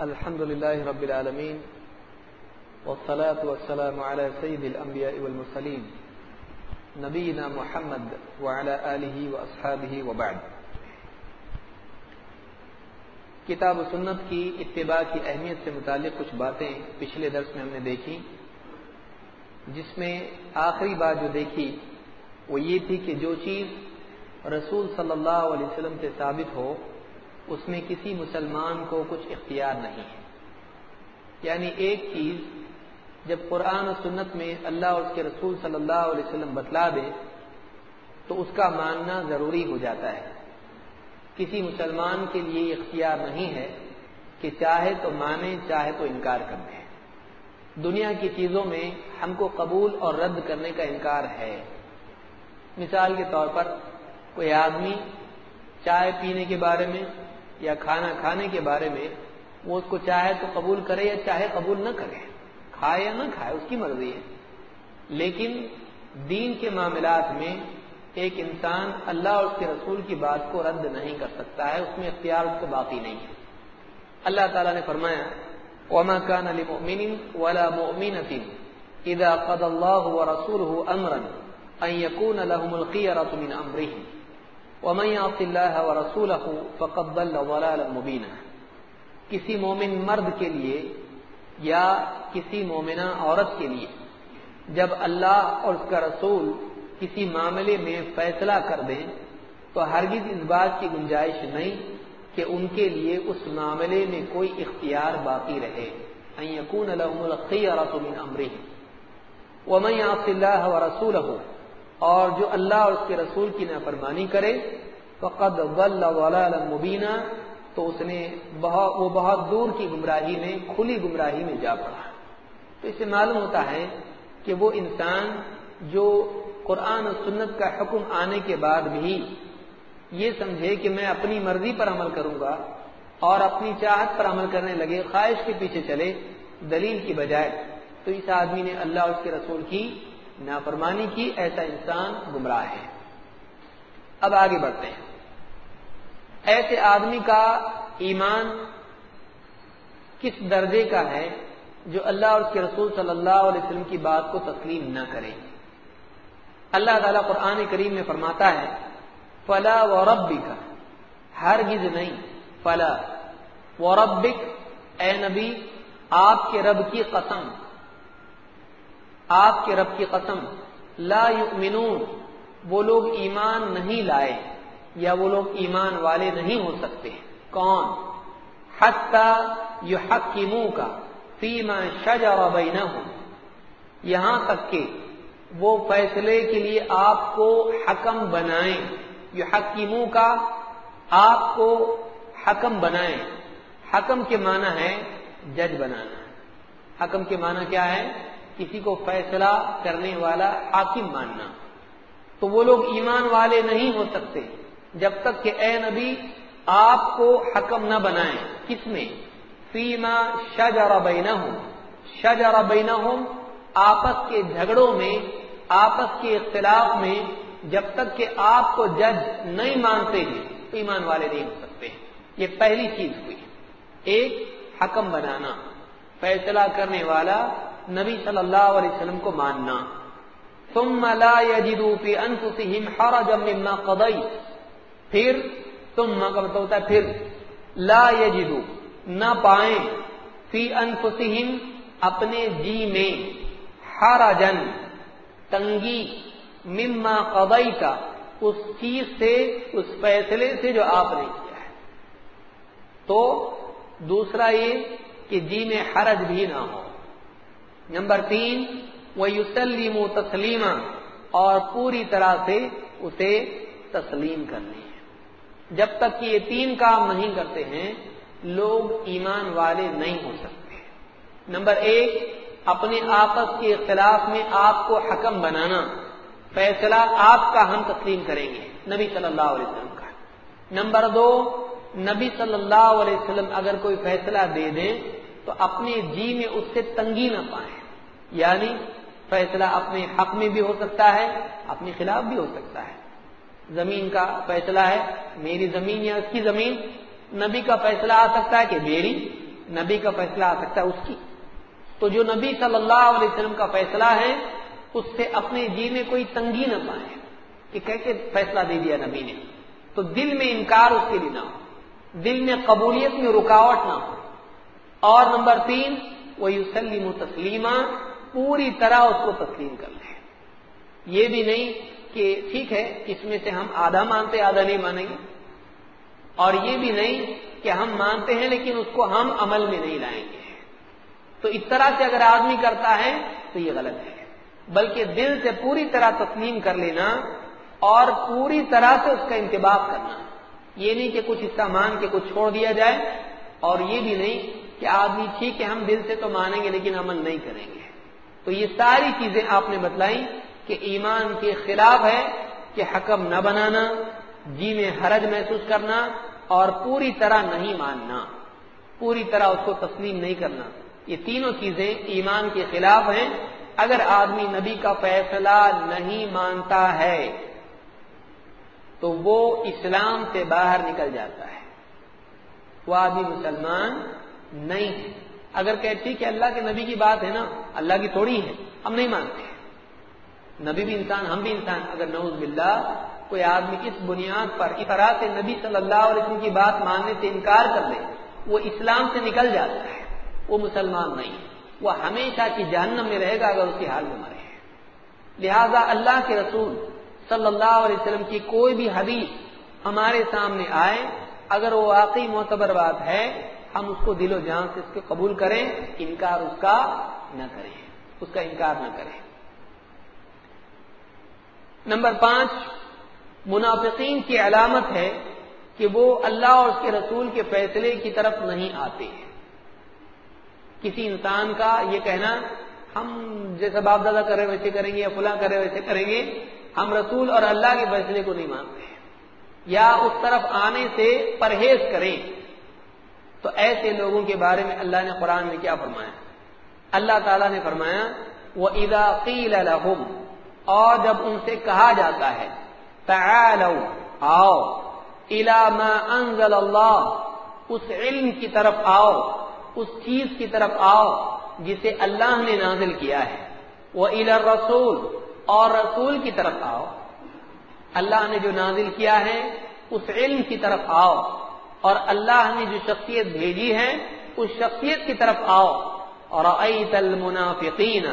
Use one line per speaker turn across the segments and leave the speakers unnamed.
الحمد لله رب العالمين والصلاة والسلام على سيد الأنبياء والمرسلين نبينا محمد وعلى آله وأصحابه وبعد. کتاب و سنت کی اتباع کی اہمیت سے متعلق کچھ باتیں پچھلے درس میں ہم نے دیکھی، جس میں آخری بات جو دیکھی وہ یہ تھی کہ جو چیز رسول صلی اللہ علیہ وسلم سے ثابت ہو اس میں کسی مسلمان کو کچھ اختیار نہیں ہے۔ یعنی ایک چیز جب قرآن و سنت میں اللہ اور اس کے رسول صلی اللہ علیہ وسلم بتلا دے، تو اس کا ماننا ضروری ہو جاتا ہے۔ کسی مسلمان کے لیے اختیار نہیں ہے کہ چاہے تو مانے، چاہے تو انکار کر دیں دنیا کی چیزوں میں ہم کو قبول اور رد کرنے کا انکار ہے۔ مثال کے طور پر کوئی آدمی چائے پینے کے بارے میں یا کھانا کھانے کے بارے میں وہ اس کو چاہے تو قبول کرے یا چاہے قبول نہ کرے، کھائے یا نہ کھائے، اس کی مرضی ہے۔ لیکن دین کے معاملات میں ایک انسان اللہ اور اس کے رسول کی بات کو رد نہیں کر سکتا ہے، اس میں اختیار اس کو باقی نہیں ہے۔ اللہ تعالیٰ نے فرمایا، وما كان لمؤمن ولا مؤمنة إذا قضى الله ورسوله أمرا أن يكون لهم الخيرة من أمرهم ومن يعص الله ورسوله فقد ضل ضلالا مبينا۔ کسی مومن مرد کے لیے یا کسی مومنہ عورت کے لیے جب اللہ اور اس کا رسول کسی معاملے میں فیصلہ کر دیں، تو ہرگز اس بات کی گنجائش نہیں کہ ان کے لیے اس معاملے میں کوئی اختیار باقی رہے۔ یقون امرح ومن یعص اللہ و رسول ہو اور جو اللہ اور اس کے رسول کی نافرمانی کرے، فقد مبینہ تو اس نے بہت وہ بہت دور کی گمراہی میں، کھلی گمراہی میں جا پڑا۔ تو اس سے معلوم ہوتا ہے کہ وہ انسان جو قرآن و سنت کا حکم آنے کے بعد بھی یہ سمجھے کہ میں اپنی مرضی پر عمل کروں گا اور اپنی چاہت پر عمل کرنے لگے، خواہش کے پیچھے چلے، دلیل کی بجائے، تو اس آدمی نے اللہ اور اس کے رسول کی نافرمانی کی ایسا انسان گمراہ ہے۔ اب آگے بڑھتے ہیں۔ ایسے آدمی کا ایمان کس درجے کا ہے جو اللہ اور اس کے رسول صلی اللہ علیہ وسلم کی بات کو تسلیم نہ کرے؟ اللہ تعالیٰ قرآن کریم میں فرماتا ہے، فلا و ربک ہرگز نہیں، فلا و ربک اے نبی، آپ کے رب کی قسم آپ کے رب کی قسم، لا یؤمنون، وہ لوگ ایمان نہیں لائے یا وہ لوگ ایمان والے نہیں ہو سکتے۔ کون؟ حتی یحکمو کا فیما شجر بینہم۔ یہاں تک کہ وہ فیصلے کے لیے آپ کو حکم بنائیں۔ یہ حکیموں کا آپ کو حکم بنائیں۔ حکم کے معنی ہے جج بنانا۔ حکم کے معنی کیا ہے؟ کسی کو فیصلہ کرنے والا حاکم ماننا۔ تو وہ لوگ ایمان والے نہیں ہو سکتے جب تک کہ اے نبی، آپ کو حکم نہ بنائیں۔ کس میں؟ فیما شجر بینہم۔ شجر بینہم آپس کے جھگڑوں میں، آپس کے اختلاف میں، جب تک کہ آپ کو جج نہیں مانتے ہیں تو ایمان والے نہیں ہو سکتے۔ یہ پہلی چیز ہوئی۔ ایک، حکم بنانا۔ فیصلہ کرنے والا نبی صلی اللہ علیہ وسلم کو ماننا۔ ثم لا يجدوا في انفسهم حرجا مما قضيت پھر، ثم کا مطلب ہوتا ہے پھر۔ لا يجدوا نہ پائیں۔ فی انفسهم اپنے جی میں۔ حرجن تنگی۔ مما قبئی کا اس چیز سے، اس فیصلے سے جو آپ نے کیا ہے۔ تو دوسرا یہ کہ جی میں حرج بھی نہ ہو۔ نمبر تین وہ یوسلیم و اور پوری طرح سے اسے تسلیم کرنی ہے۔ جب تک کہ یہ تین کام نہیں کرتے ہیں، لوگ ایمان والے نہیں ہو سکتے نمبر ایک، اپنے آپس کے اختلاف میں آپ کو حکم بنانا۔ فیصلہ آپ کا ہم تسلیم کریں گے، نبی صلی اللہ علیہ وسلم کا۔ نمبر دو، نبی صلی اللہ علیہ وسلم اگر کوئی فیصلہ دے دیں، تو اپنے جی میں اس سے تنگی نہ پائیں۔ یعنی فیصلہ اپنے حق میں بھی ہو سکتا ہے، اپنے خلاف بھی ہو سکتا ہے۔ زمین کا فیصلہ ہے، میری زمین یا اس کی زمین؟ نبی کا فیصلہ آ سکتا ہے کہ میری نبی کا فیصلہ آ سکتا ہے اس کی۔ تو جو نبی صلی اللہ علیہ وسلم کا فیصلہ ہے، اس سے اپنے جی میں کوئی تنگی نہ پائے کہ کیسے فیصلہ دے دیا نبی نے۔ تو دل میں انکار اس کے لیے نہ ہو۔ دل میں قبولیت میں رکاوٹ نہ ہو۔ اور نمبر تین وہ یوسلیم و تسلیمہ پوری طرح اس کو تسلیم کر لے یہ بھی نہیں کہ ٹھیک ہے، اس میں سے ہم آدھا مانتے، آدھا نہیں مانیں گے۔ اور یہ بھی نہیں کہ ہم مانتے ہیں لیکن اس کو ہم عمل میں نہیں لائیں گے۔ تو اس طرح سے اگر آدمی کرتا ہے تو یہ غلط ہے۔ بلکہ دل سے پوری طرح تسلیم کر لینا اور پوری طرح سے اس کا انتباہ کرنا۔ یہ نہیں کہ کچھ حصہ مان کے کچھ چھوڑ دیا جائے۔ اور یہ بھی نہیں کہ آدمی ٹھیک ہے، ہم دل سے تو مانیں گے لیکن عمل نہیں کریں گے۔ تو یہ ساری چیزیں آپ نے بتلائی کہ ایمان کے خلاف ہے کہ حکم نہ بنانا جی میں حرج محسوس کرنا اور پوری طرح نہیں ماننا، پوری طرح اس کو تسلیم نہیں کرنا۔ یہ تینوں چیزیں ایمان کے خلاف ہیں۔ اگر آدمی نبی کا فیصلہ نہیں مانتا ہے، تو وہ اسلام سے باہر نکل جاتا ہے۔ وہ آدمی مسلمان نہیں ہے۔ اگر کہتی کہ اللہ کے نبی کی بات ہے نا، اللہ کی تھوڑی ہے، ہم نہیں مانتے۔ نبی بھی انسان، ہم بھی انسان۔ اگر نوز باللہ، کوئی آدمی اس بنیاد پر اس طرح سے نبی صلی اللہ علیہ وسلم کی بات ماننے سے انکار کر لے، وہ اسلام سے نکل جاتا ہے۔ وہ مسلمان نہیں وہ ہمیشہ کی جہنم میں رہے گا اگر اس کی حال میں مرے۔ لہذا اللہ کے رسول صلی اللہ علیہ وسلم کی کوئی بھی حدیث ہمارے سامنے آئے، اگر وہ واقعی معتبر بات ہے ہم اس کو دل و جان سے اس کے قبول کریں، انکار اس کا نہ کریں، اس کا انکار نہ کریں۔ نمبر پانچ، منافقین کی علامت ہے کہ وہ اللہ اور اس کے رسول کے فیصلے کی طرف نہیں آتے۔ کسی انسان کا یہ کہنا، ہم جیسا باپ دادا کرے ویسے کریں گے، یا فلاں کرے ویسے کریں گے، ہم رسول اور اللہ کے فیصلے کو نہیں مانتے۔ یا اس طرف آنے سے پرہیز کریں۔ تو ایسے لوگوں کے بارے میں اللہ نے قرآن میں کیا فرمایا؟ اللہ تعالیٰ نے فرمایا وہ ادا قیل الحم اور جب ان سے کہا جاتا ہے آؤ ما انزل اللہ اس علم کی طرف آؤ، اس چیز کی طرف آؤ، جسے اللہ نے نازل کیا ہے۔ وہ الا رسول اور رسول کی طرف آؤ۔ اللہ نے جو نازل کیا ہے، اس علم کی طرف آؤ۔ اور اللہ نے جو شخصیت بھیجی ہے، اس شخصیت کی طرف آؤ۔ اور المنافقین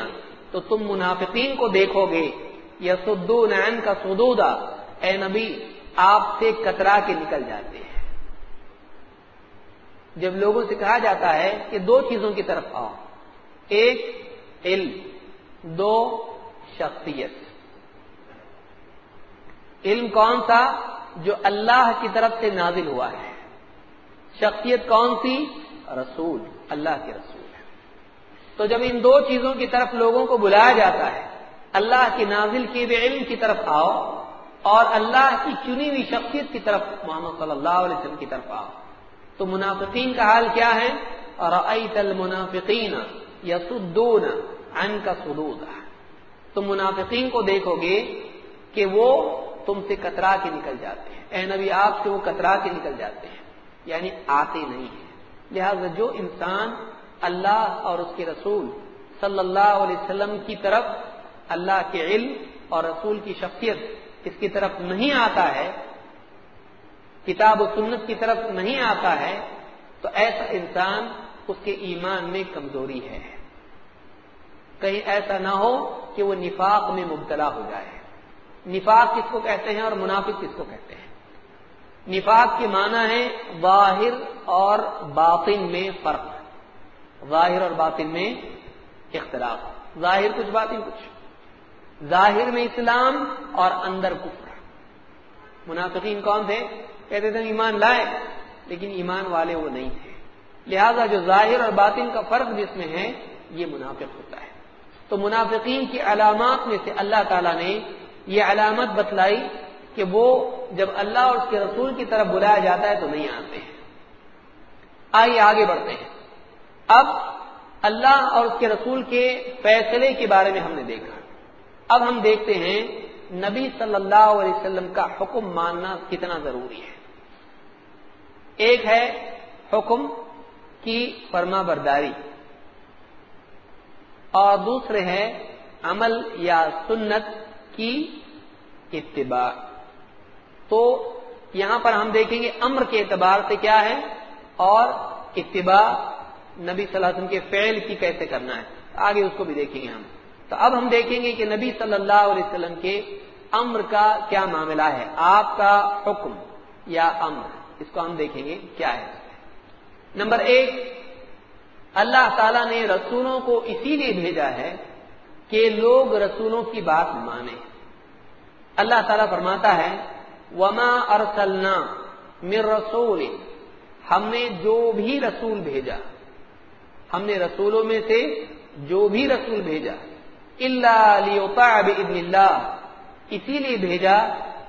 تو تم منافقین کو دیکھو گے۔ یا سدون کا سدودا اے نبی، آپ سے کترا کے نکل جاتے ہیں۔ جب لوگوں سے کہا جاتا ہے کہ دو چیزوں کی طرف آؤ۔ ایک، علم۔ دو، شخصیت۔ علم کون سا؟ جو اللہ کی طرف سے نازل ہوا ہے۔ شخصیت کون سی؟ رسول، اللہ کے رسول ہے تو جب ان دو چیزوں کی طرف لوگوں کو بلایا جاتا ہے، اللہ کے نازل کے بھی علم کی طرف آؤ اور اللہ کی چنی ہوئی شخصیت کی طرف محمد صلی اللہ علیہ وسلم کی طرف آؤ۔ تو منافقین کا حال کیا ہے؟ اور المنافقین یسدون عن کا سدود تم منافقین کو دیکھو گے کہ وہ تم سے کترا کے نکل جاتے ہیں۔ اے نبی، آپ سے وہ کترا کے نکل جاتے ہیں۔ یعنی آتے نہیں ہیں۔ لہذا جو انسان اللہ اور اس کے رسول صلی اللہ علیہ وسلم کی طرف اللہ کے علم اور رسول کی شخصیت اس کی طرف نہیں آتا ہے، کتاب و سنت کی طرف نہیں آتا ہے، تو ایسا انسان اس کے ایمان میں کمزوری ہے۔ کہیں ایسا نہ ہو کہ وہ نفاق میں مبتلا ہو جائے۔ نفاق کس کو کہتے ہیں اور منافق کس کو کہتے ہیں؟ نفاق کے معنی ہے ظاہر اور باطن میں فرق۔ ظاہر اور باطن میں اختلاف۔ ظاہر کچھ، باطن کچھ۔ ظاہر میں اسلام اور اندر کفر۔ منافقین کون تھے؟ کہتے تھے ایمان لائے، لیکن ایمان والے وہ نہیں تھے۔ لہذا جو ظاہر اور باطن کا فرق جس میں ہے، یہ منافق ہوتا ہے۔ تو منافقین کی علامات میں سے اللہ تعالیٰ نے یہ علامت بتلائی کہ وہ جب اللہ اور اس کے رسول کی طرف بلایا جاتا ہے تو نہیں آتے ہیں۔ آئیے آگے بڑھتے ہیں۔ اب اللہ اور اس کے رسول کے فیصلے کے بارے میں ہم نے دیکھا۔ اب ہم دیکھتے ہیں نبی صلی اللہ علیہ وسلم کا حکم ماننا کتنا ضروری ہے۔ ایک ہے حکم کی فرما برداری۔ اور دوسرے ہے عمل یا سنت کی اتباع۔ تو یہاں پر ہم دیکھیں گے امر کے اعتبار سے کیا ہے اور اتباع نبی صلی اللہ علیہ وسلم کے فعل کی کیسے کرنا ہے۔ آگے اس کو بھی دیکھیں گے ہم۔ تو اب ہم دیکھیں گے کہ نبی صلی اللہ علیہ وسلم کے امر کا کیا معاملہ ہے۔ آپ کا حکم یا امر، اس کو ہم دیکھیں گے کیا ہے۔ نمبر ایک، اللہ تعالی نے رسولوں کو اسی لیے بھیجا ہے کہ لوگ رسولوں کی بات مانیں۔ اللہ تعالیٰ فرماتا ہے وما ارسلنا مر رسول۔ ہم نے جو بھی رسول بھیجا۔ ہم نے رسولوں میں سے جو بھی رسول بھیجا۔ اللہ اللہ اسی لیے بھیجا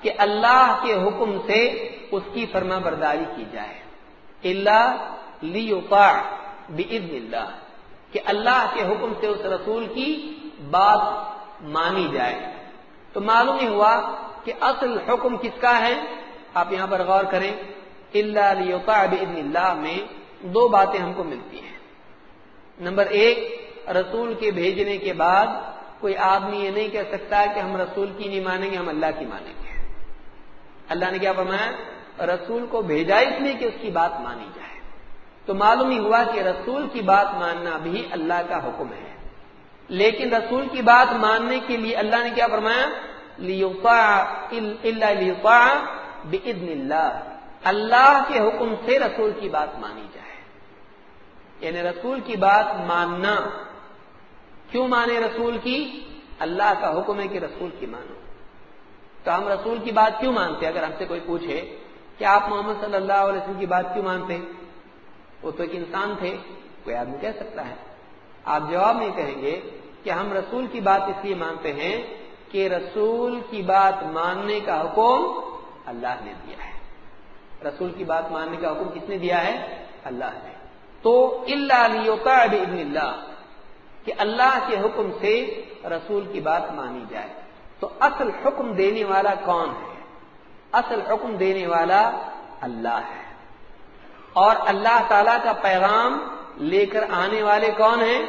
کہ اللہ کے حکم سے اس کی فرما برداری کی جائے۔ اللہ لیوپا بزن اللہ کہ اللہ کے حکم سے اس رسول کی بات مانی جائے۔ تو معلوم ہی ہوا کہ اصل حکم کس کا ہے؟ آپ یہاں پر غور کریں۔ اللہ لیوپا بزن اللہ میں دو باتیں ہم کو ملتی ہیں۔ نمبر ایک، رسول کے بھیجنے کے بعد کوئی آدمی یہ نہیں کہہ سکتا کہ ہم رسول کی نہیں مانیں گے، ہم اللہ کی مانیں گے۔ اللہ نے کیا فرمایا؟ رسول کو بھیجا اس لیے کہ اس کی بات مانی جائے۔ تو معلوم ہی ہوا کہ رسول کی بات ماننا بھی اللہ کا حکم ہے۔ لیکن رسول کی بات ماننے کے لیے اللہ نے کیا فرمایا؟ اللہ اللہ کے حکم سے رسول کی بات مانی جائے۔ یعنی رسول کی بات ماننا۔ کیوں مانے رسول کی؟ اللہ کا حکم ہے کہ رسول کی مانو۔ تو ہم رسول کی بات کیوں مانتے؟ اگر ہم سے کوئی پوچھے کہ آپ محمد صلی اللہ علیہ وسلم کی بات کیوں مانتے؟ وہ تو ایک انسان تھے، کوئی آدمی کہہ سکتا ہے۔ آپ جواب نہیں کہیں گے کہ ہم رسول کی بات اس لیے مانتے ہیں کہ رسول کی بات ماننے کا حکم اللہ نے دیا ہے۔ رسول کی بات ماننے کا حکم کس نے دیا ہے؟ اللہ نے۔ تو اللہ ابن اللہ، کہ اللہ کے حکم سے رسول کی بات مانی جائے۔ تو اصل حکم دینے والا کون ہے؟ اصل حکم دینے والا اللہ ہے۔ اور اللہ تعالی کا پیغام لے کر آنے والے کون ہیں؟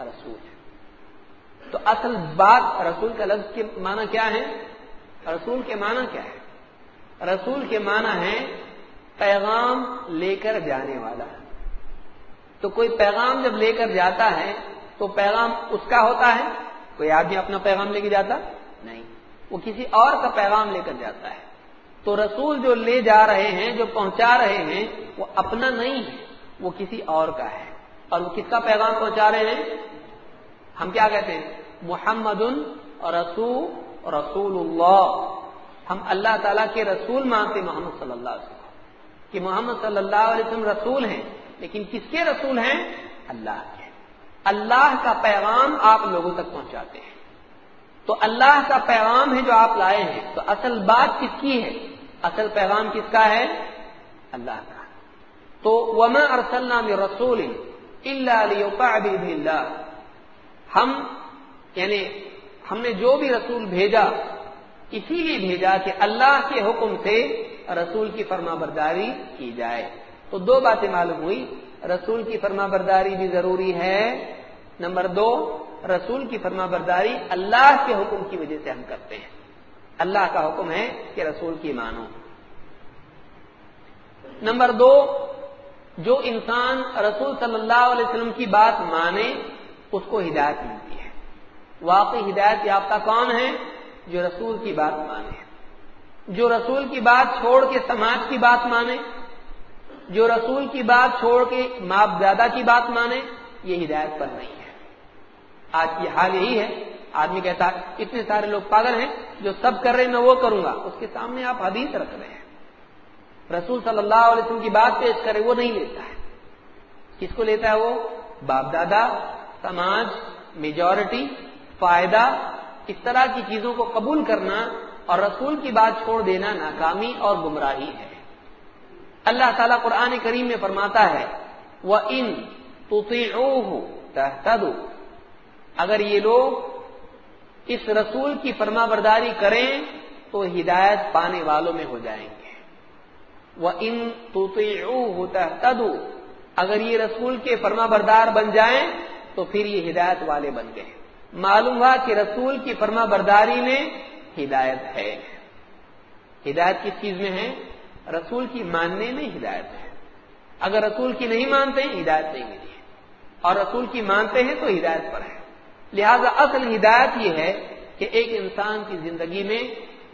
رسول۔ تو اصل بات رسول کا لفظ کے معنی کیا ہے؟ رسول کے معنی کیا ہے؟ رسول کے معنی ہے پیغام لے کر جانے والا۔ تو کوئی پیغام جب لے کر جاتا ہے تو پیغام اس کا ہوتا ہے؟ کوئی آدمی اپنا پیغام لے کے جاتا؟ نہیں۔ وہ کسی اور کا پیغام لے کر جاتا ہے۔ تو رسول جو لے جا رہے ہیں، جو پہنچا رہے ہیں، وہ اپنا نہیں ہے۔ وہ کسی اور کا ہے۔ اور وہ کس کا پیغام پہنچا رہے ہیں؟ ہم کیا کہتے ہیں؟ محمد رسول رسول اللہ ہم اللہ تعالیٰ کے رسول مانتے محمد صلی اللہ علیہ وسلم۔ کہ محمد صلی اللہ علیہ وسلم رسول ہیں، لیکن کس کے رسول ہیں؟ اللہ کے۔ اللہ کا پیغام آپ لوگوں تک پہنچاتے ہیں۔ تو اللہ کا پیغام ہے جو آپ لائے ہیں۔ تو اصل بات کس کی ہے؟ اصل پیغام کس کا ہے؟ اللہ کا۔ تو وما ارسلنا میں رسول اللہ ہم یعنی ہم نے جو بھی رسول بھیجا، اسی لیے بھیجا کہ اللہ کے حکم سے رسول کی فرما برداری کی جائے۔ تو دو باتیں معلوم ہوئی۔ رسول کی فرما برداری بھی ضروری ہے۔ نمبر دو، رسول کی فرما برداری اللہ کے حکم کی وجہ سے ہم کرتے ہیں۔ اللہ کا حکم ہے کہ رسول کی مانو۔ نمبر دو، جو انسان رسول صلی اللہ علیہ وسلم کی بات مانے، اس کو ہدایت ملتی واقعی ہدایت یافتہ کون ہے جو رسول کی بات مانے جو رسول کی بات چھوڑ کے سماج کی بات مانے۔ جو رسول کی بات چھوڑ کے ماپ دادا کی بات مانے۔ یہ ہدایت پر نہیں ہے۔ آج کی حال یہی ہے۔ آدمی کہتا ہے، اتنے سارے لوگ پاگل ہیں، جو سب کر رہے ہیں، میں وہ کروں گا۔ اس کے سامنے آپ حدیث رکھ رہے ہیں۔ رسول صلی اللہ علیہ وسلم کی بات پیش کرے، وہ نہیں لیتا ہے۔ کس کو لیتا ہے وہ؟ باپ دادا، سماج میجورٹی فائدہ اس طرح کی چیزوں کو قبول کرنا اور رسول کی بات چھوڑ دینا ناکامی اور گمراہی ہے۔ اللہ تعالیٰ قرآن کریم میں فرماتا ہے وہ ان تو اگر یہ لوگ اس رسول کی فرما برداری کریں تو ہدایت پانے والوں میں ہو جائیں گے۔ وہ ان تو تدو اگر یہ رسول کے فرما بردار بن جائیں تو پھر یہ ہدایت والے بن گئے۔ معلوم ہوا کہ رسول کی فرما برداری میں ہدایت ہے۔ ہدایت کس چیز میں ہے؟ رسول کی ماننے میں ہدایت ہے۔ اگر رسول کی نہیں مانتے ہیں ہدایت نہیں ملی۔ ہے اور رسول کی مانتے ہیں تو ہدایت پر ہے۔ لہذا اصل ہدایت یہ ہے کہ ایک انسان کی زندگی میں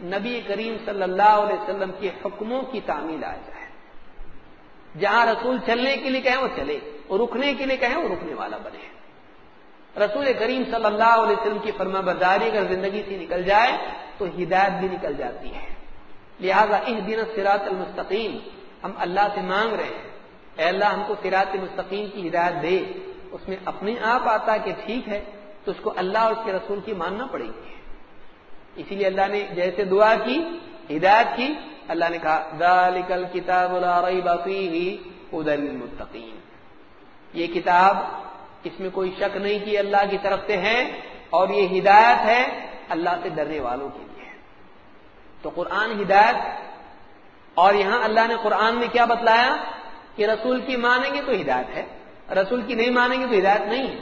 نبی کریم صلی اللہ علیہ وسلم کے حکموں کی تعمیل آ جائے۔ جہاں رسول چلنے کے لیے کہیں وہ چلے، اور رکنے کے لیے کہیں وہ رکنے والا بنے۔ رسول کریم صلی اللہ علیہ وسلم کی فرما برداری اگر زندگی سے نکل جائے تو ہدایت بھی نکل جاتی ہے۔ لہذا اس دن سراط المستقیم، ہم اللہ سے مانگ رہے ہیں۔ اے اللہ، ہم کو سراط مستقیم کی ہدایت دے۔ اس میں اپنے آپ آتا کہ ٹھیک ہے، تو اس کو اللہ اور اس کے رسول کی ماننا پڑے گی۔ اسی لیے اللہ نے جیسے دعا کی، ہدایت کی، اللہ نے کہا ذالکل کتاب المتقین یہ کتاب اس میں کوئی شک نہیں کہ اللہ کی طرف سے ہے اور یہ ہدایت ہے اللہ سے ڈرنے والوں کے لیے۔ تو قرآن ہدایت، اور یہاں اللہ نے قرآن میں کیا بتلایا؟ کہ رسول کی مانیں گے تو ہدایت ہے، رسول کی نہیں مانیں گے تو ہدایت نہیں۔ ہے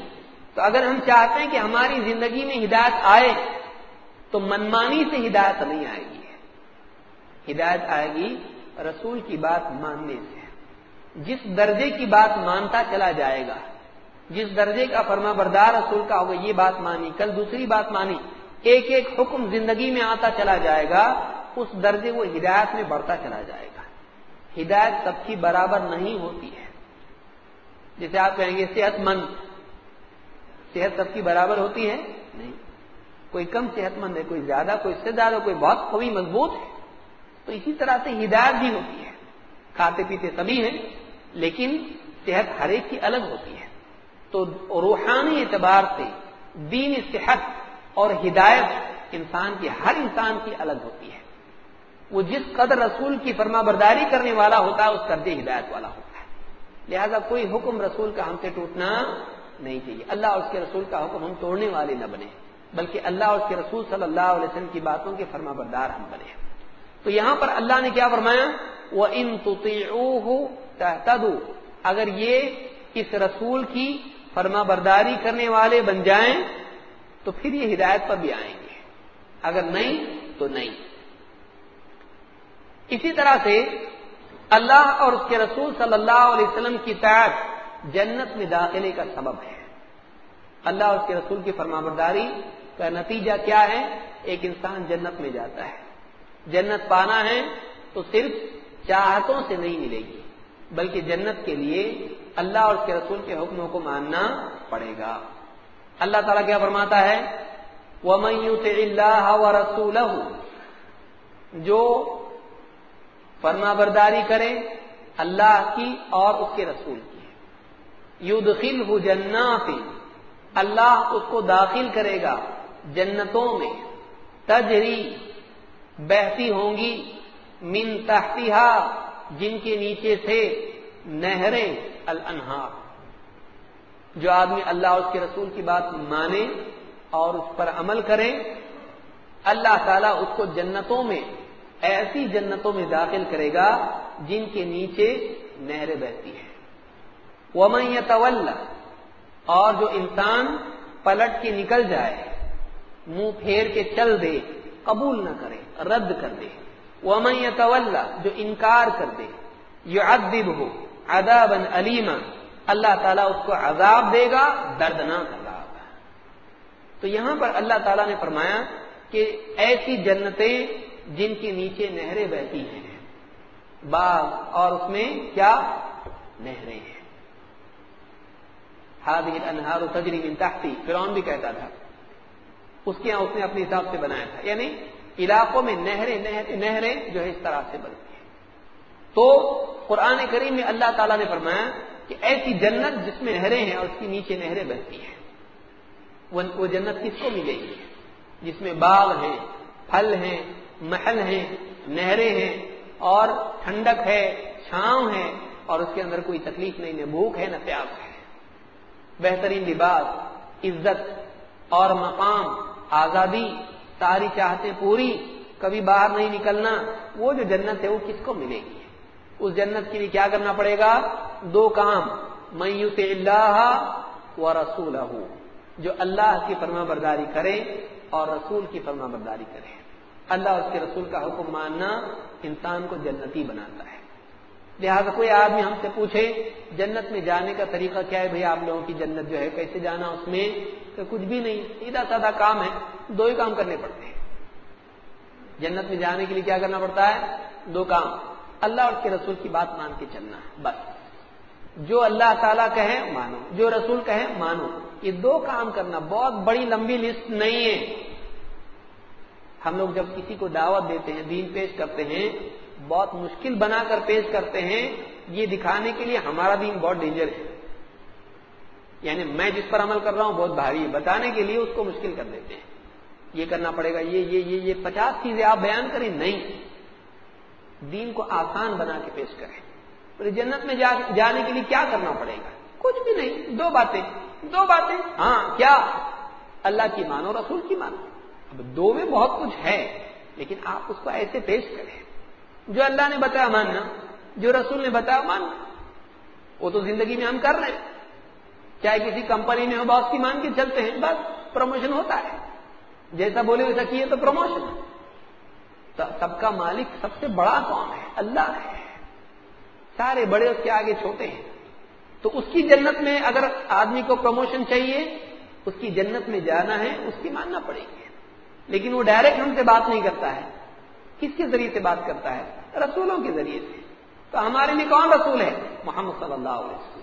تو اگر ہم چاہتے ہیں کہ ہماری زندگی میں ہدایت آئے، تو منمانی سے ہدایت نہیں آئے گی۔ ہدایت آئے گی رسول کی بات ماننے سے۔ جس درجے کی بات مانتا چلا جائے گا جس درجے کا فرما بردار رسول کا ہوگا یہ بات مانی، کل دوسری بات مانی، ایک ایک حکم زندگی میں آتا چلا جائے گا، اس درجے وہ ہدایت میں بڑھتا چلا جائے گا۔ ہدایت سب کی برابر نہیں ہوتی ہے۔ جیسے آپ کہیں گے صحت مند، صحت سب کی برابر ہوتی ہے؟ نہیں۔ کوئی کم صحت مند ہے، کوئی زیادہ، کوئی سے زیادہ، کوئی بہت قوی مضبوط ہے۔ تو اسی طرح سے ہدایت بھی ہوتی ہے۔ کھاتے پیتے سبھی ہیں، لیکن صحت ہر ایک کی الگ ہوتی ہے۔ تو روحانی اعتبار سے دین صحت اور ہدایت انسان کی ہر انسان کی الگ ہوتی ہے۔ وہ جس قدر رسول کی فرما برداری کرنے والا ہوتا ہے، اس قدر ہدایت والا ہوتا ہے۔ لہذا کوئی حکم رسول کا ہم سے ٹوٹنا نہیں چاہیے۔ اللہ اور اس کے رسول کا حکم ہم توڑنے والے نہ بنے بلکہ اللہ اور اس کے رسول صلی اللہ علیہ وسلم کی باتوں کے فرما بردار ہم بنے تو یہاں پر اللہ نے کیا فرمایا؟ وہ ان تو اگر یہ اس رسول کی فرما برداری کرنے والے بن جائیں تو پھر یہ ہدایت پر بھی آئیں گے۔ اگر نہیں تو نہیں۔ اسی طرح سے اللہ اور اس کے رسول صلی اللہ علیہ وسلم کی تعت جنت میں داخلے کا سبب ہے۔ اللہ اور اس کے رسول کی فرما برداری کا نتیجہ کیا ہے؟ ایک انسان جنت میں جاتا ہے۔ جنت پانا ہے تو صرف چاہتوں سے نہیں ملے گی۔ بلکہ جنت کے لیے اللہ اور اس کے رسول کے حکموں کو ماننا پڑے گا۔ اللہ تعالیٰ کیا فرماتا ہے؟ وہ رسول جو فرما برداری کرے اللہ کی اور اس کے رسول کی۔ یدخل ہو جنات، اللہ اس کو داخل کرے گا جنتوں میں۔ تجری، بہتی ہوں گی، من تحتیہ جن کے نیچے سے نہریں الانہار۔ جو آدمی اللہ اور اس کے رسول کی بات مانے اور اس پر عمل کرے، اللہ تعالیٰ اس کو جنتوں میں، ایسی جنتوں میں داخل کرے گا جن کے نیچے نہریں بہتی ہیں۔ وہ میں اور جو انسان پلٹ کے نکل جائے، منہ پھیر کے چل دے، قبول نہ کرے، رد کر دے۔ وہ میں جو انکار کر دے یو ادب ہو علیما اللہ تعالیٰ اس کو عذاب دے گا، دردناک عذاب۔ تو یہاں پر اللہ تعالیٰ نے فرمایا کہ ایسی جنتیں جن کے نیچے نہریں بہتی ہیں، باغ اور اس میں کیا؟ نہریں ہیں۔ حاضر انہار و تجری تحتی فرون بھی کہتا تھا، اس کے یہاں اس نے اپنے حساب سے بنایا تھا یعنی علاقوں میں نہریں نہریں جو ہے اس طرح سے بنتی ہیں۔ تو قرآن کریم میں اللہ تعالیٰ نے فرمایا کہ ایسی جنت جس میں نہریں ہیں اور اس کی نیچے نہریں بہتی ہیں، وہ جنت کس کو ملے گی؟ جس میں باغ ہیں، پھل ہیں، محل ہیں، نہریں ہیں اور ٹھنڈک ہے، چھاؤں ہے اور اس کے اندر کوئی تکلیف نہیں، نہ بھوک ہے، نہ پیاس ہے۔ بہترین لباس، عزت اور مقام، آزادی ساری چاہتے پوری، کبھی باہر نہیں نکلنا، وہ جو جنت ہے وہ کس کو ملے گی؟ اس جنت کے لیے کیا کرنا پڑے گا؟ دو کام میوت اللہ و رسول جو اللہ کی فرما برداری کرے اور رسول کی فرما برداری کرے۔ اللہ اس کے رسول کا حکم ماننا انسان کو جنتی بناتا ہے۔ لہٰذا کوئی آدمی ہم سے پوچھے، جنت میں جانے کا طریقہ کیا ہے؟ بھائی آپ لوگوں کی جنت جو ہے، کیسے جانا اس میں؟ تو کچھ بھی نہیں، سیدھا سادہ کام ہے، دو ہی کام کرنے پڑتے ہیں۔ جنت میں جانے کے لیے کیا کرنا پڑتا ہے؟ دو کام۔ اللہ اور اس کے رسول کی بات مان کے چلنا ہے، بس۔ جو اللہ تعالیٰ کہے مانو۔ جو رسول کہے مانو۔ یہ دو کام کرنا بہت بڑی لمبی لسٹ نہیں ہے۔ ہم لوگ جب کسی کو دعوت دیتے ہیں، دین پیش کرتے ہیں، بہت مشکل بنا کر پیش کرتے ہیں، یہ دکھانے کے لیے ہمارا دین بہت ڈینجر ہے۔ یعنی میں جس پر عمل کر رہا ہوں بہت بھاری ہے، بتانے کے لیے اس کو مشکل کر دیتے ہیں۔ یہ کرنا پڑے گا، یہ یہ یہ یہ پچاس چیزیں آپ بیان کریں، نہیں۔ دین کو آسان بنا کے پیش کریں۔ جنت میں جانے کے لیے کیا کرنا پڑے گا؟ کچھ بھی نہیں، دو باتیں۔ دو باتیں۔ ہاں کیا؟ اللہ کی مانو، رسول کی مانو۔ اب دو میں بہت کچھ ہے، لیکن آپ اس کو ایسے پیش کریں۔ جو اللہ نے بتایا، ماننا۔ جو رسول نے بتایا، ماننا۔ وہ تو زندگی میں ہم کر رہے ہیں۔ چاہے کسی کمپنی میں ہو، باس کی مان کے چلتے ہیں بس پروموشن ہوتا ہے۔ جیسا بولے ویسا کیے تو پروموشن سب کا مالک سب سے بڑا کون ہے؟ اللہ ہے۔ سارے بڑے اس کے آگے چھوٹے ہیں۔ تو اس کی جنت میں اگر آدمی کو پروموشن چاہیے، اس کی جنت میں جانا ہے، اس کی ماننا پڑے گی۔ لیکن وہ ڈائریکٹ ہم سے بات نہیں کرتا ہے۔ کس کے ذریعے سے بات کرتا ہے؟ رسولوں کے ذریعے سے۔ تو ہمارے لیے کون رسول ہے؟ محمد صلی اللہ علیہ وسلم۔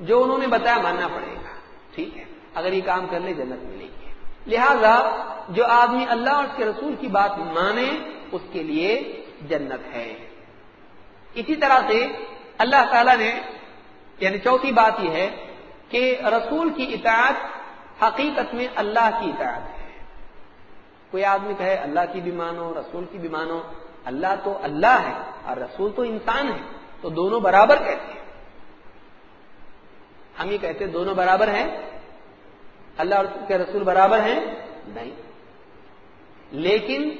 جو انہوں نے بتایا ماننا پڑے گا۔ ٹھیک ہے۔ اگر یہ کام کر لے، جنت ملے گی۔ لہذا جو آدمی اللہ اور اس کے رسول کی بات مانے، اس کے لیے جنت ہے۔ اسی طرح سے اللہ تعالی نے یعنی چوتھی بات یہ ہے کہ رسول کی اطاعت حقیقت میں اللہ کی اطاعت ہے۔ کوئی آدمی کہے، اللہ کی بھی مانو، رسول کی بھی مانو، اللہ تو اللہ ہے اور رسول تو انسان ہے، تو دونوں برابر کہتے ہیں۔ ہم یہ کہتے ہیں دونوں برابر ہیں؟ اللہ اور کے رسول برابر ہیں؟ نہیں۔ لیکن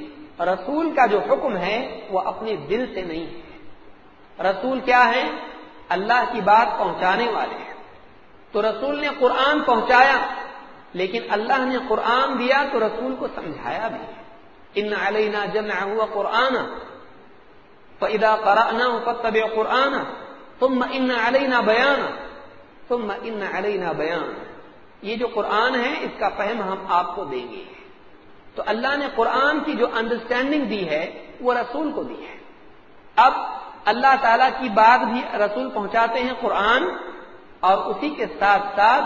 رسول کا جو حکم ہے وہ اپنے دل سے نہیں ہے۔ رسول کیا ہے؟ اللہ کی بات پہنچانے والے ہیں۔ تو رسول نے قرآن پہنچایا، لیکن اللہ نے قرآن دیا تو رسول کو سمجھایا بھی۔ ان علینا جمع ہوا قرآن فدا قرانا فتب قرآن تم ان علینا بیان تم ان علینا بیان۔ یہ جو قرآن ہے، اس کا فہم ہم آپ کو دیں گے۔ تو اللہ نے قرآن کی جو انڈرسٹینڈنگ دی ہے، وہ رسول کو دی ہے۔ اب اللہ تعالی کی بات بھی رسول پہنچاتے ہیں قرآن، اور اسی کے ساتھ ساتھ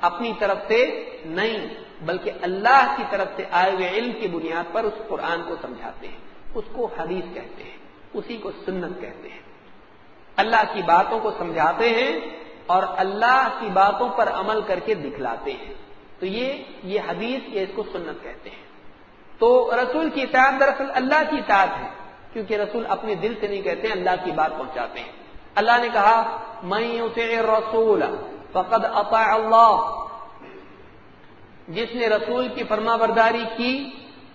اپنی طرف سے نہیں، بلکہ اللہ کی طرف سے آئے ہوئے علم کی بنیاد پر اس قرآن کو سمجھاتے ہیں۔ اس کو حدیث کہتے ہیں، اسی کو سنت کہتے ہیں۔ اللہ کی باتوں کو سمجھاتے ہیں اور اللہ کی باتوں پر عمل کر کے دکھلاتے ہیں۔ تو یہ یہ حدیث یہ اس کو سنت کہتے ہیں۔ تو رسول کی اطاعت دراصل اللہ کی اطاعت ہے، کیونکہ رسول اپنے دل سے نہیں کہتے ہیں اللہ کی بات پہنچاتے ہیں۔ اللہ نے کہا میں رسول فقد اطاع اللہ جس نے رسول کی فرما برداری کی،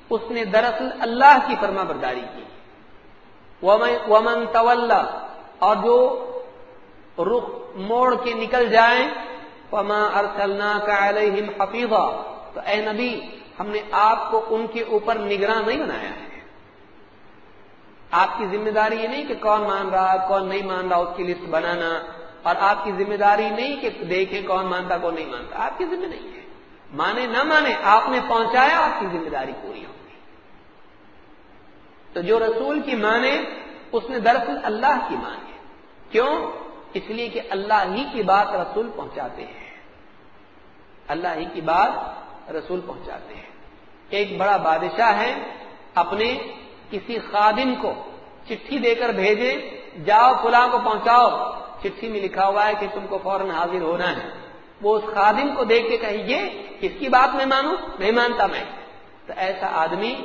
اس نے دراصل اللہ کی فرما برداری کی۔ ومن طول اور جو رخ موڑ کے نکل جائیں۔ فما ارسلنا کا علیہم حفیظہ تو اے نبی، ہم نے آپ کو ان کے اوپر نگراں نہیں بنایا۔ ہے آپ کی ذمہ داری یہ نہیں کہ کون مان رہا، کون نہیں مان رہا اس کی لسٹ بنانا۔ اور آپ کی ذمہ داری نہیں کہ دیکھیں کون مانتا، کون نہیں مانتا۔ آپ کی ذمہ نہیں ہے۔ مانے، نہ مانے، آپ نے پہنچایا آپ کی ذمہ داری پوری ہوگی تو جو رسول کی مانے، اس نے دراصل اللہ کی مانے۔ کیوں؟ اس لیے کہ اللہ ہی کی بات رسول پہنچاتے ہیں۔ اللہ ہی کی بات رسول پہنچاتے ہیں۔ ایک بڑا بادشاہ ہے، اپنے کسی خادم کو چٹھی دے کر بھیجے، جاؤ فلاں کو پہنچاؤ۔ چٹھی میں لکھا ہوا ہے کہ تم کو فوراً حاضر ہونا ہے۔ وہ اس خادم کو دیکھ کے کہیے کس کی بات میں مانوں؟ نہیں مانتا میں۔ تو ایسا آدمی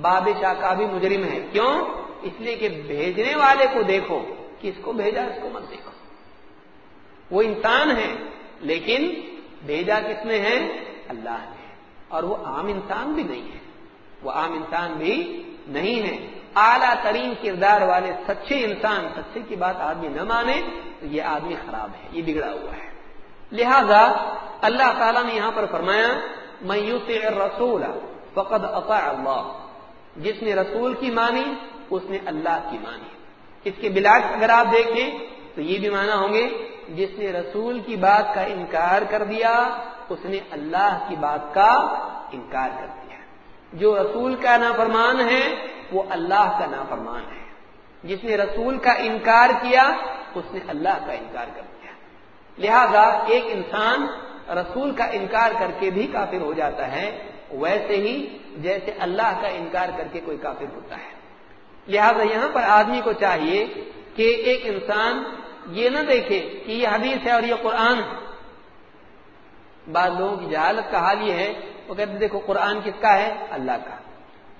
بادشاہ کا بھی مجرم ہے۔ کیوں؟ اس لیے کہ بھیجنے والے کو دیکھو، کس کو بھیجا، اس کو مت دیکھو۔ وہ انسان ہے لیکن بھیجا کس نے ہے؟ اللہ نے۔ اور وہ عام انسان بھی نہیں ہے۔ وہ عام انسان بھی نہیں ہے۔ اعلیٰ ترین کردار والے سچے انسان، سچے کی بات آدمی نہ مانے تو یہ آدمی خراب ہے، یہ بگڑا ہوا ہے۔ لہذا اللہ تعالیٰ نے یہاں پر فرمایا میوس رسول فقد اطاع اللہ جس نے رسول کی مانی، اس نے اللہ کی مانی۔ اس کے بلاک اگر آپ دیکھیں تو یہ بھی مانا ہوں گے جس نے رسول کی بات کا انکار کر دیا، اس نے اللہ کی بات کا انکار کر دیا۔ جو رسول کا نافرمان ہے، وہ اللہ کا نافرمان ہے۔ جس نے رسول کا انکار کیا، اس نے اللہ کا انکار کر دیا۔ لہذا ایک انسان رسول کا انکار کر کے بھی کافر ہو جاتا ہے، ویسے ہی جیسے اللہ کا انکار کر کے کوئی کافر ہوتا ہے۔ لہذا یہاں پر آدمی کو چاہیے کہ ایک انسان یہ نہ دیکھے کہ یہ حدیث ہے اور یہ قرآن ہے۔ بعض لوگوں کی جہالت کا حال یہ ہے، وہ کہتے دیکھو قرآن کس کا ہے؟ اللہ کا۔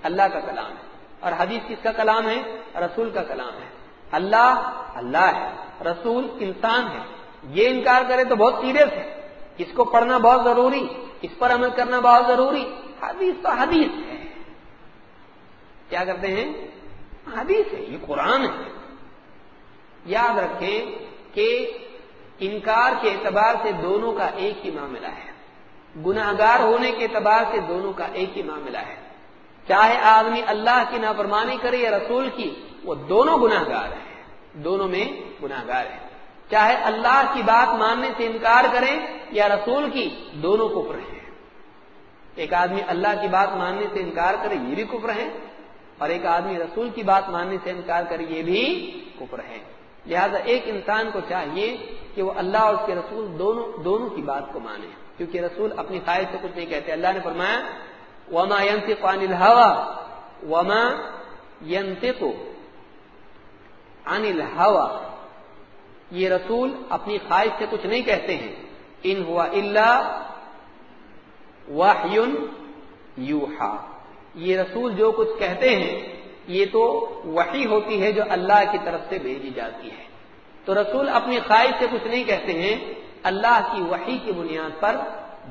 اللہ کا کلام ہے۔ اور حدیث کس کا کلام ہے؟ رسول کا کلام ہے۔ اللہ اللہ ہے۔ رسول انسان ہے۔ یہ انکار کرے تو بہت سیریس ہے۔ اس کو پڑھنا بہت ضروری، اس پر عمل کرنا بہت ضروری۔ حدیث تو حدیث ہے۔ کیا کرتے ہیں؟ حدیث ہے، یہ قرآن ہے۔ یاد رکھیں کہ انکار کے اعتبار سے دونوں کا ایک ہی معاملہ ہے۔ گناگار ہونے کے اعتبار سے دونوں کا ایک ہی معاملہ ہے۔ چاہے آدمی اللہ کی نافرمانی کرے یا رسول کی، وہ دونوں گناہ گار ہیں۔ دونوں میں گناہ گار ہے چاہے اللہ کی بات ماننے سے انکار کریں یا رسول کی، دونوں کفر ہیں۔ ایک آدمی اللہ کی بات ماننے سے انکار کرے، یہ بھی کفر ہے اور ایک آدمی رسول کی بات ماننے سے انکار کرے، یہ بھی کفر ہے لہذا ایک انسان کو چاہیے کہ وہ اللہ اور اس کے رسول دونوں دونوں کی بات کو مانے۔ کیونکہ رسول اپنی خواہش سے کچھ نہیں کہتے۔ اللہ نے فرمایا، وما عن الهوى۔ وما ينطق عن الهوى۔ یہ رسول اپنی خواہش سے کچھ نہیں کہتے ہیں۔ ان ہوا اللہ واہ یوحا یہ رسول جو کچھ کہتے ہیں یہ تو وحی ہوتی ہے جو اللہ کی طرف سے بھیجی جاتی ہے۔ تو رسول اپنی خواہش سے کچھ نہیں کہتے ہیں، اللہ کی وحی کی بنیاد پر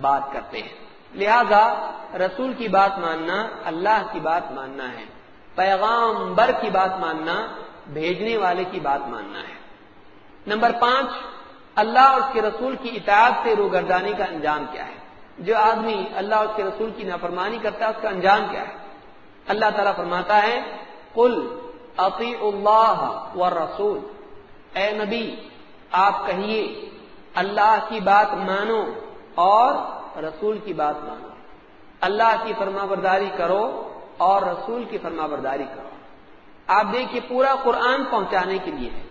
بات کرتے ہیں۔ لہذا رسول کی بات ماننا، اللہ کی بات ماننا ہے۔ پیغام بر کی بات ماننا، بھیجنے والے کی بات ماننا ہے۔ نمبر پانچ، اللہ اور اس کے رسول کی اطاعت سے روگردانی کا انجام کیا ہے۔ جو آدمی اللہ اور اس کے رسول کی نافرمانی کرتا ہے، اس کا انجام کیا ہے؟ اللہ تعالیٰ فرماتا ہے کل عقی اللہ و رسول اے نبی، آپ کہیے، اللہ کی بات مانو اور رسول کی بات مانو۔ اللہ کی فرما برداری کرو اور رسول کی فرما برداری کرو۔ آپ دیکھیے، پورا قرآن پہنچانے کے لیے ہے۔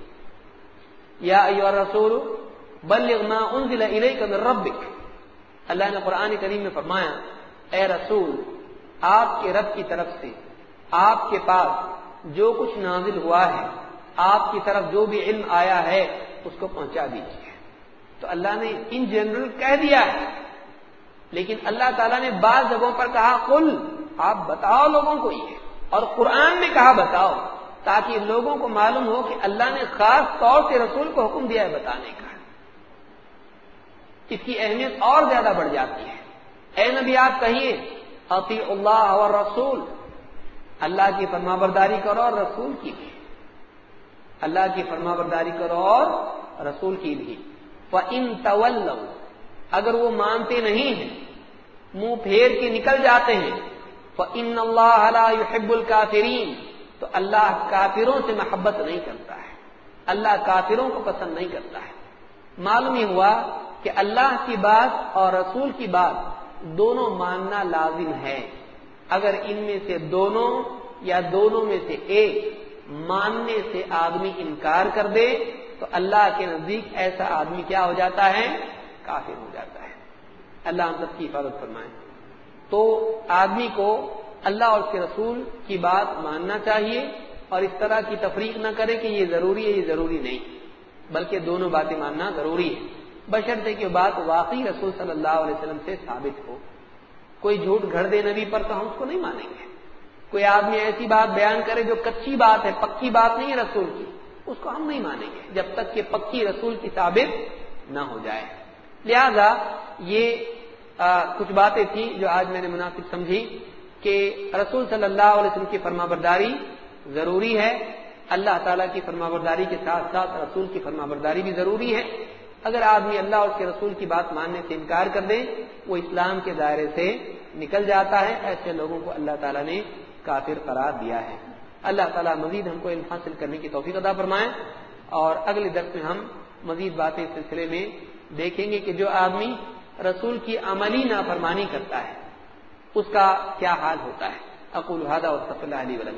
یا رسول بلغ ما انزل الیک من ربک۔ اللہ نے قرآن کریم میں فرمایا، اے رسول آپ کے رب کی طرف سے، آپ کے پاس جو کچھ نازل ہوا ہے، آپ کی طرف جو بھی علم آیا ہے، اس کو پہنچا دیجیے تو اللہ نے ان جنرل کہہ دیا ہے۔ لیکن اللہ تعالیٰ نے بعض جگہوں پر کہا کل آپ بتاؤ لوگوں کو یہ۔ اور قرآن میں کہا، بتاؤ۔ تاکہ لوگوں کو معلوم ہو کہ اللہ نے خاص طور سے رسول کو حکم دیا ہے بتانے کا۔ اس کی اہمیت اور زیادہ بڑھ جاتی ہے۔ اے نبی، آپ کہیے عطی اللہ اور رسول اللہ کی فرما برداری کرو اور رسول کی بھی۔ اللہ کی فرما برداری کرو اور رسول کی بھی۔ ان طول اگر وہ مانتے نہیں ہیں، منہ پھیر کے نکل جاتے ہیں۔ تو ان اللہ يحب الکافرین تو اللہ کافروں سے محبت نہیں کرتا ہے۔ اللہ کافروں کو پسند نہیں کرتا ہے۔ معلوم ہی ہوا کہ اللہ کی بات اور رسول کی بات دونوں ماننا لازم ہے۔ اگر ان میں سے دونوں یا دونوں میں سے ایک ماننے سے آدمی انکار کر دے، تو اللہ کے نزدیک ایسا آدمی کیا ہو جاتا ہے؟ کافر ہو جاتا ہے۔ اللہ ہم سب کی حفاظت فرمائے۔ تو آدمی کو اللہ اور اس کے رسول کی بات ماننا چاہیے اور اس طرح کی تفریق نہ کرے کہ یہ ضروری ہے، یہ ضروری نہیں۔ بلکہ دونوں باتیں ماننا ضروری ہے۔ بشرطے کہ بات واقعی رسول صلی اللہ علیہ وسلم سے ثابت ہو۔ کوئی جھوٹ گھڑ دے نبی پر تو ہم اس کو نہیں مانیں گے۔ کوئی آدمی ایسی بات بیان کرے جو کچی بات ہے، پکی بات نہیں ہے رسول کی، اس کو ہم نہیں مانیں گے جب تک کہ پکی رسول کی ثابت نہ ہو جائے۔ لہذا یہ کچھ باتیں تھیں جو آج میں نے مناسب سمجھی کہ رسول صلی اللہ علیہ وسلم کی فرما برداری ضروری ہے۔ اللہ تعالیٰ کی فرما برداری کے ساتھ ساتھ رسول کی فرما برداری بھی ضروری ہے۔ اگر آدمی اللہ اور اس کے رسول کی بات ماننے سے انکار کر دے، وہ اسلام کے دائرے سے نکل جاتا ہے۔ ایسے لوگوں کو اللہ تعالیٰ نے کافر قرار دیا ہے۔ اللہ تعالیٰ مزید ہم کو علم حاصل کرنے کی توفیق ادا فرمائے۔ اور اگلے درس میں ہم مزید باتیں اس سلسلے میں دیکھیں گے کہ جو آدمی رسول کی عملی نافرمانی کرتا ہے، اس کا کیا حال ہوتا ہے۔ اقول الحادہ اور صف اللہ علیہ ولم